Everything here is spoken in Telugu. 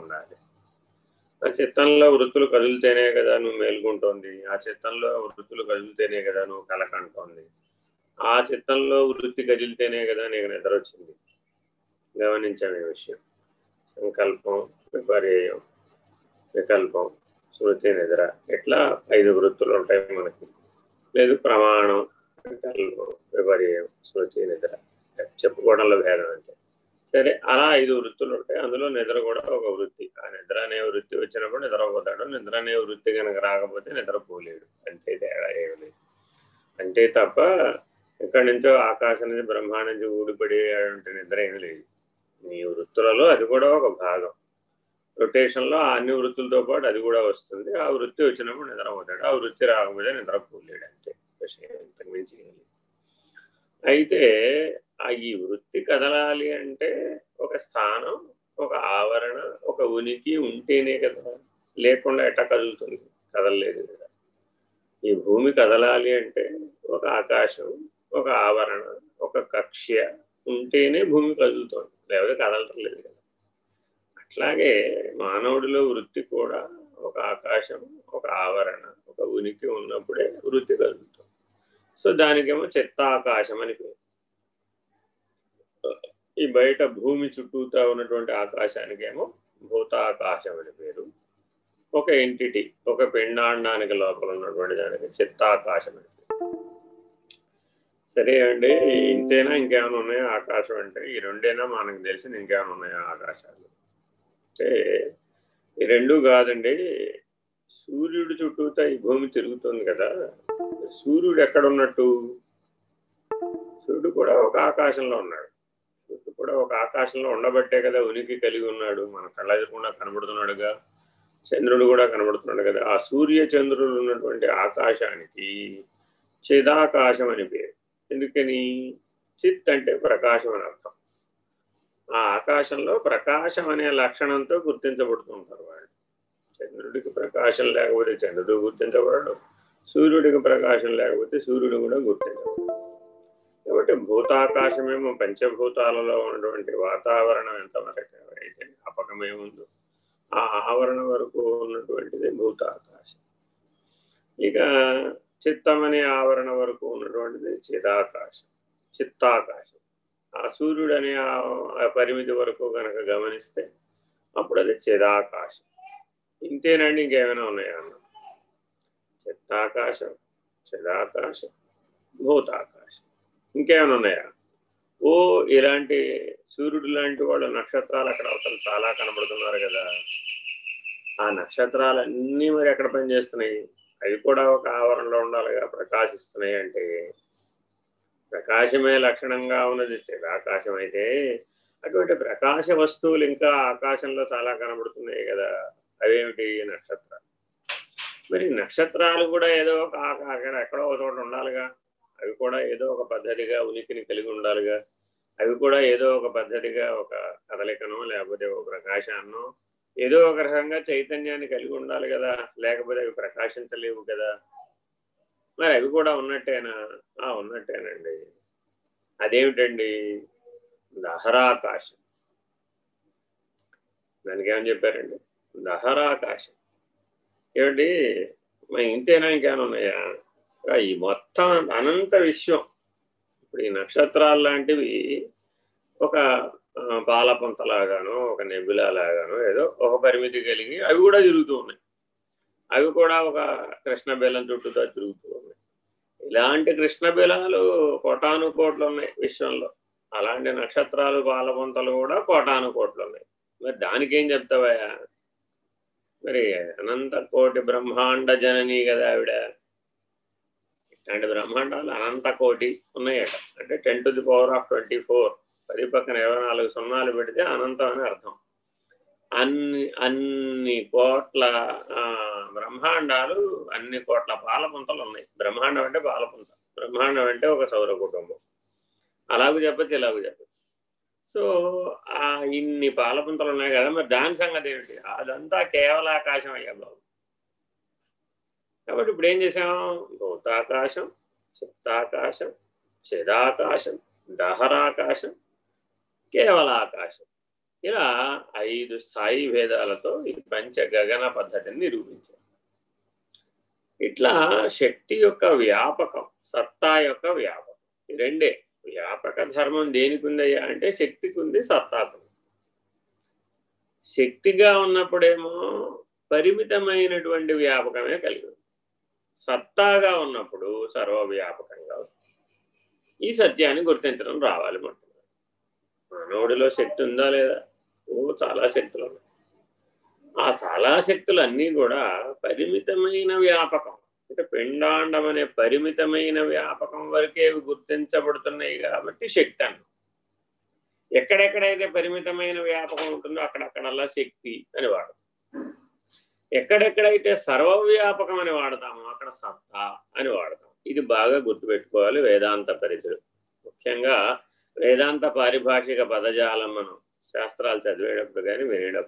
ఉండాలి. ఆ చిత్తంలో వృత్తులు కదులుతేనే కదా నువ్వు మేల్కొంటోంది. ఆ చిత్తంలో వృత్తులు కదులుతేనే కదా నువ్వు కలకంటోంది. ఆ చిత్తంలో వృత్తి కదిలితేనే కదా నీకు నిద్ర వచ్చింది. గమనించాను విషయం. సంకల్పం విపర్యం వికల్పం శృతి నిద్ర ఇట్లా ఐదు వృత్తులు ఉంటాయి మనకి. లేదు ప్రమాణం వికల్పం విపర్యం శృతి నిద్ర. చెప్పుకోవడంలో భేదం అంటే సరే అలా ఐదు వృత్తులు ఉంటాయి అందులో నిద్ర కూడా ఒక వృత్తి. ఆ నిద్ర అనే వృత్తి వచ్చినప్పుడు నిద్రపోతాడు నిద్ర అనే వృత్తి కనుక రాకపోతే నిద్రపోలేడు అంతే తేడా ఏమి లేదు. అంతే తప్ప ఎక్కడి నుంచో ఆకాశం నుంచి బ్రహ్మాండం నుంచి ఊడిపడేటువంటి నిద్ర ఏమి లేదు. ఈ వృత్తులలో అది కూడా ఒక భాగం. రొటేషన్లో అన్ని వృత్తులతో పాటు అది కూడా వస్తుంది. ఆ వృత్తి వచ్చినప్పుడు నిద్రపోతాడు ఆ వృత్తి రాకపోతే నిద్రపోలేడు అంతే. విషయం ఇంతకు మించి అయితే ఆ ఈ వృత్తి కదలాలి అంటే ఒక స్థానం ఒక ఆవరణ ఒక ఉనికి ఉంటేనే కదా. లేకుండా ఎట్ట కదులుతుంది? కదలలేదు కదా. ఈ భూమి కదలాలి అంటే ఒక ఆకాశం ఒక ఆవరణ ఒక కక్ష్య ఉంటేనే భూమి కదులుతోంది. లేకపోతే కదలటం లేదు కదా. అట్లాగే మానవుడిలో వృత్తి కూడా ఒక ఆకాశం ఒక ఆవరణ ఒక ఉనికి ఉన్నప్పుడే వృత్తి కదులుతుంది. సో దానికేమో చిత్తాకాశం అని పేరు. ఈ బయట భూమి చుట్టూతా ఉన్నటువంటి ఆకాశానికేమో భూతాకాశం అని పేరు. ఒక ఎంటిటీ ఒక పిండాండానికి లోపల ఉన్నటువంటి దానికి చిత్తాకాశం అని పేరు. సరే అండి ఇంతేనా? ఇంకేమైనా ఉన్నాయా? ఆకాశం అంటే ఈ రెండేనా? మనకు తెలిసిన ఇంకేమైనా ఉన్నాయా ఆకాశాలు? అంటే ఈ రెండు కాదండి. సూర్యుడు చుట్టూతా ఈ భూమి తిరుగుతుంది కదా. సూర్యుడు ఎక్కడ ఉన్నట్టు సూర్యుడు కూడా ఒక ఆకాశంలో ఉన్నాడు. కూడా ఒక ఆకాశంలో ఉండబట్టే కదా ఉనికి కలిగి ఉన్నాడు. మన కళ్ళ ఎదురకుండా కనబడుతున్నాడుగా. చంద్రుడు కూడా కనబడుతున్నాడు కదా. ఆ సూర్య చంద్రుడు ఉన్నటువంటి ఆకాశానికి చిదాకాశం అని పేరు. ఎందుకని? చిత్ అంటే ప్రకాశం అని అర్థం. ఆ ఆకాశంలో ప్రకాశం అనే లక్షణంతో గుర్తించబడుతుంటారు వాళ్ళు. చంద్రుడికి ప్రకాశం లేకపోతే చంద్రుడు గుర్తించబడడు. సూర్యుడికి ప్రకాశం లేకపోతే సూర్యుడు కూడా గుర్తించబడడు. కాబట్టి భూతాకాశమేమో పంచభూతాలలో ఉన్నటువంటి వాతావరణం ఎంతవరకు అయితే జ్ఞాపకమేముందో ఆ ఆవరణ వరకు ఉన్నటువంటిది భూతాకాశం. ఇక చిత్తమనే ఆవరణ వరకు ఉన్నటువంటిది చిదాకాశం చిత్తాకాశం. ఆ సూర్యుడు అనే ఆ పరిమితి వరకు కనుక గమనిస్తే అప్పుడు అది చిదాకాశం. ఇంతేనండి ఇంకేమైనా ఉన్నాయా అన్న? చిత్తాకాశం చిదాకాశం భూతాకాశం. ఇంకేమైనా ఉన్నాయా? ఓ ఇలాంటి సూర్యుడు లాంటి వాళ్ళు నక్షత్రాలు అక్కడ అవతల చాలా కనబడుతున్నారు కదా. ఆ నక్షత్రాలన్నీ మరి ఎక్కడ పనిచేస్తున్నాయి? అవి కూడా ఒక ఆవరణలో ఉండాలిగా ప్రకాశిస్తున్నాయి అంటే. ప్రకాశమే లక్షణంగా ఉన్నది. ఆకాశం అయితే అటువంటి ప్రకాశ వస్తువులు ఇంకా ఆకాశంలో చాలా కనబడుతున్నాయి కదా. అవేమిటి నక్షత్రాలు? మరి నక్షత్రాలు కూడా ఏదో ఒక అక్కడ ఎక్కడో ఒక చోట ఉండాలిగా. అవి కూడా ఏదో ఒక పద్ధతిగా ఉనికిని కలిగి ఉండాలిగా. అవి కూడా ఏదో ఒక పద్ధతిగా ఒక కదలికనో లేకపోతే ఒక ప్రకాశాన్నో ఏదో ఒక రకంగా చైతన్యాన్ని కలిగి ఉండాలి కదా. లేకపోతే అవి ప్రకాశించలేవు కదా. మరి అవి కూడా ఉన్నట్టేనా? ఆ ఉన్నట్టేనండి. అదేమిటండి? దహరాకాశం దానికి ఏమని చెప్పారండి? దహరాకాశం ఏమిటి మరి ఇంతేనా ఇంకేమైనా ఉన్నాయా? ఈ మొత్తం అనంత విశ్వం. ఇప్పుడు ఈ నక్షత్రాలు లాంటివి ఒక పాలపంతలాగాను ఒక నెబిలా లాగాను ఏదో ఒక పరిమితి కలిగి అవి కూడా తిరుగుతూ ఉన్నాయి. అవి కూడా ఒక కృష్ణ బేలం చుట్టూతో తిరుగుతూ ఉన్నాయి. ఇలాంటి కృష్ణ బేలాలు కోటాను కోట్లు ఉన్నాయి విశ్వంలో. అలాంటి నక్షత్రాలు పాలపంతలు కూడా కోటాను కోట్లు ఉన్నాయి. మరి దానికేం చెప్తావయ్యా? మరి అనంత కోటి బ్రహ్మాండ జనని కదా ఆవిడ. అండ్ బ్రహ్మాండాలు అనంత కోటి ఉన్నాయట. అంటే ten to the power of twenty four. పది పక్కన ఇరవై నాలుగు సున్నాలు పెడితే అనంతం అని అర్థం. అన్ని అన్ని కోట్ల బ్రహ్మాండాలు అన్ని కోట్ల పాలపుంతలు ఉన్నాయి. బ్రహ్మాండం అంటే పాలపుంత. బ్రహ్మాండం అంటే ఒక సౌర కుటుంబం. అలాగూ చెప్పచ్చు ఇలాగూ చెప్పచ్చు. సో ఆ ఇన్ని పాలపుంతలు ఉన్నాయి కదా. మరి దాని సంగతి ఏమిటి? అదంతా కేవల ఆకాశం అయ్యా బాబు. కాబట్టి ఇప్పుడు ఏం చేసాం భూతాకాశం సుప్తాకాశం చిదాకాశం దహరాకాశం కేవల ఆకాశం ఇలా ఐదు స్థాయి భేదాలతో ఈ పంచ గగన పద్ధతిని నిరూపించారు. ఇట్లా శక్తి యొక్క వ్యాపకం సత్తా యొక్క వ్యాపకం ఈ రెండే. వ్యాపక ధర్మం దేనికి ఉందయ్యా అంటే శక్తికి ఉంది సత్తాకు శక్తిగా ఉన్నప్పుడేమో పరిమితమైనటువంటి వ్యాపకమే కలిగి సత్తాగా ఉన్నప్పుడు సర్వవ్యాపకంగా ఈ సత్యాన్ని గుర్తించడం రావాలి మొట్టమొదటి మానవుడిలో శక్తి ఉందా లేదా? ఓ చాలా శక్తులు ఉన్నాయి. ఆ చాలా శక్తులన్నీ కూడా పరిమితమైన వ్యాపకం. అంటే పిండాండం అనే పరిమితమైన వ్యాపకం వరకే గుర్తించబడుతున్నాయి కాబట్టి శక్తి అన్న. ఎక్కడెక్కడైతే పరిమితమైన వ్యాపకం ఉంటుందో అక్కడక్కడల్లా శక్తి అని వాడు ఎక్కడెక్కడైతే సర్వవ్యాపకం అని వాడతామో అక్కడ సత్తా అని వాడతాం. ఇది బాగా గుర్తుపెట్టుకోవాలి వేదాంత పరిధులు ముఖ్యంగా వేదాంత పారిభాషిక పదజాలం మనం శాస్త్రాలు చదివేటప్పుడు కానీ వినేటప్పుడు